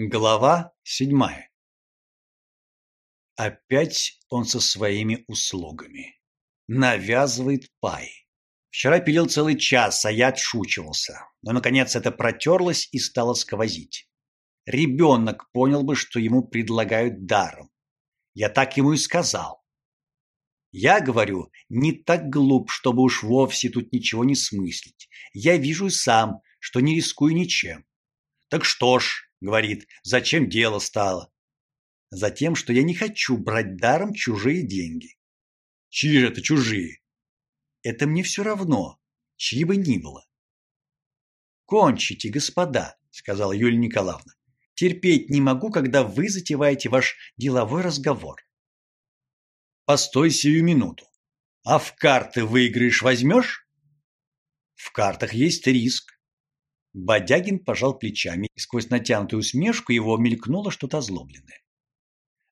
Глава седьмая. Опять он со своими услугами. Навязывает пай. Вчера пилил целый час, а я отшучивался. Но, наконец, это протерлось и стало сквозить. Ребенок понял бы, что ему предлагают даром. Я так ему и сказал. Я говорю, не так глуп, чтобы уж вовсе тут ничего не смыслить. Я вижу сам, что не рискую ничем. Так что ж, говорит, зачем дело стало? Затем, что я не хочу брать даром чужие деньги. Чьи же это чужие? Это мне все равно, чьи бы ни было. Кончите, господа, сказала Юлия Николаевна. Терпеть не могу, когда вы затеваете ваш деловой разговор. Постой сию минуту. А в карты выиграешь возьмешь? В картах есть риск. Бодягин пожал плечами, и сквозь натянутую усмешку его мелькнуло что-то озлобленное.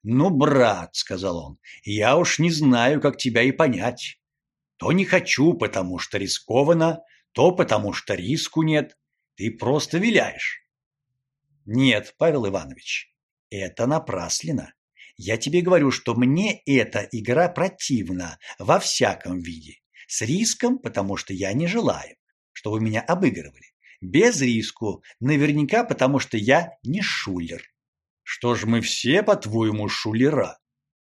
"Ну, брат", сказал он. "Я уж не знаю, как тебя и понять. То не хочу, потому что рискованно, то потому что риску нет. Ты просто виляешь". "Нет, Павел Иванович, это напраслина. Я тебе говорю, что мне эта игра противна во всяком виде. С риском, потому что я не желаю, чтобы меня обыгрывали без риску, наверняка потому что я не шулер. Что ж мы все, по-твоему, шулера?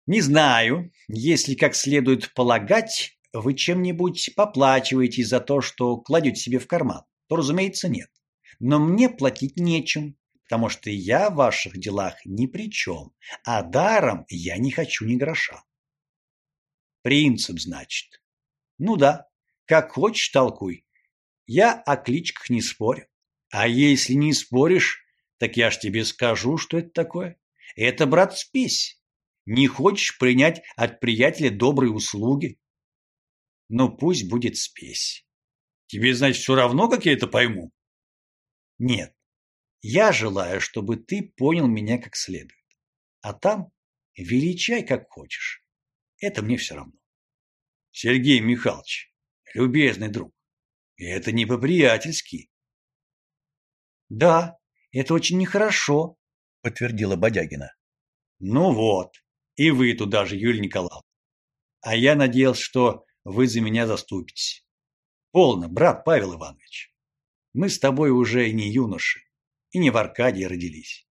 Не знаю, если как следует полагать, вы чем-нибудь поплачиваете за то, что кладете себе в карман, то, разумеется, нет. Но мне платить нечем, потому что я в ваших делах ни при чем, а даром я не хочу ни гроша. Принцип, значит. Ну да, как хочешь толкуй, я о кличках не спорю. А если не споришь, так я ж тебе скажу, что это такое. Это, брат, спесь. Не хочешь принять от приятеля добрые услуги? Ну, пусть будет спесь. Тебе, значит, все равно, как я это пойму? Нет. Я желаю, чтобы ты понял меня как следует. А там величай как хочешь. Это мне все равно. Сергей Михайлович, любезный друг, это не по-приятельски. Да, это очень нехорошо, подтвердила Бодягина. Ну вот, и вы туда же, Юлия Николаевна. А я надеялся, что вы за меня заступитесь. Полно, брат Павел Иванович. Мы с тобой уже не юноши, и не в Аркадии родились.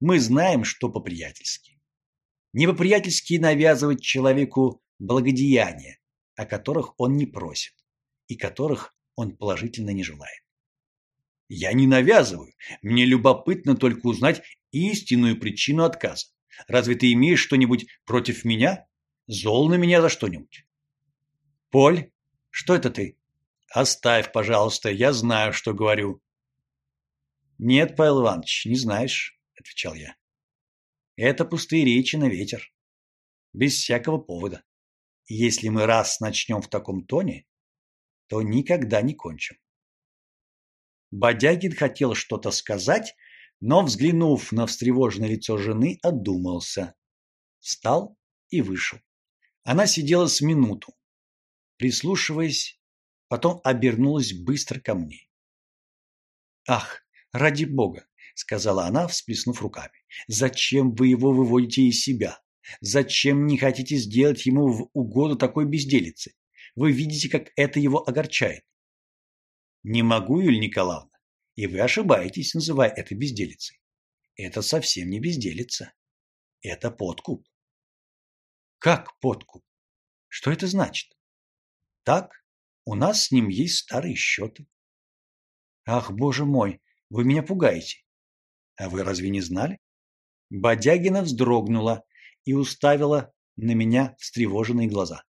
Мы знаем, что по-приятельски. Не по-приятельски навязывать человеку благодеяния, о которых он не просит, и которых он положительно не желает. Я не навязываю. Мне любопытно только узнать истинную причину отказа. Разве ты имеешь что-нибудь против меня? Зол на меня за что-нибудь? Поль, что это ты? Оставь, пожалуйста, я знаю, что говорю. Нет, Павел Иванович, не знаешь, отвечал я. Это пустые речи на ветер. Без всякого повода. Если мы раз начнем в таком тоне, то никогда не кончим. Бодягин хотел что-то сказать, но, взглянув на встревоженное лицо жены, отдумался. Встал и вышел. Она сидела с минуту, прислушиваясь, потом обернулась быстро ко мне. «Ах, ради бога!» — сказала она, всплеснув руками. «Зачем вы его выводите из себя? Зачем не хотите сделать ему в угоду такой безделицы? Вы видите, как это его огорчает. Не могу, Юлия Николаевна. И вы ошибаетесь, называя это безделицей. Это совсем не безделица. Это подкуп. Как подкуп? Что это значит? Так, у нас с ним есть старые счеты. Ах, боже мой, вы меня пугаете. А вы разве не знали? Бодягина вздрогнула и уставила на меня встревоженные глаза.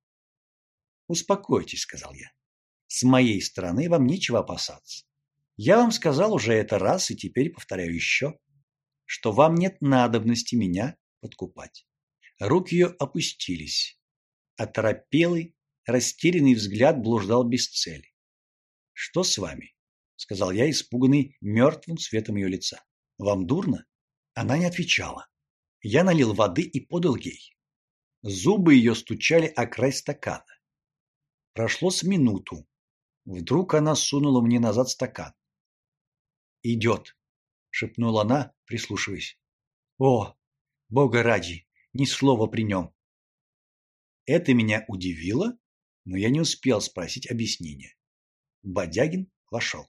Успокойтесь, сказал я. С моей стороны вам нечего опасаться. Я вам сказал уже это раз и теперь повторяю еще, что вам нет надобности меня подкупать. Руки ее опустились. Оторопелый, растерянный взгляд блуждал без цели. Что с вами? сказал я, испуганный мертвым светом ее лица. Вам дурно? Она не отвечала. Я налил воды и подал ей. Зубы ее стучали о край стакана. Прошло с минуту. Вдруг она сунула мне назад стакан. «Идет», — шепнула она, прислушиваясь. О, бога ради, ни слова при нем. Это меня удивило, но я не успел спросить объяснения. Бодягин вошел.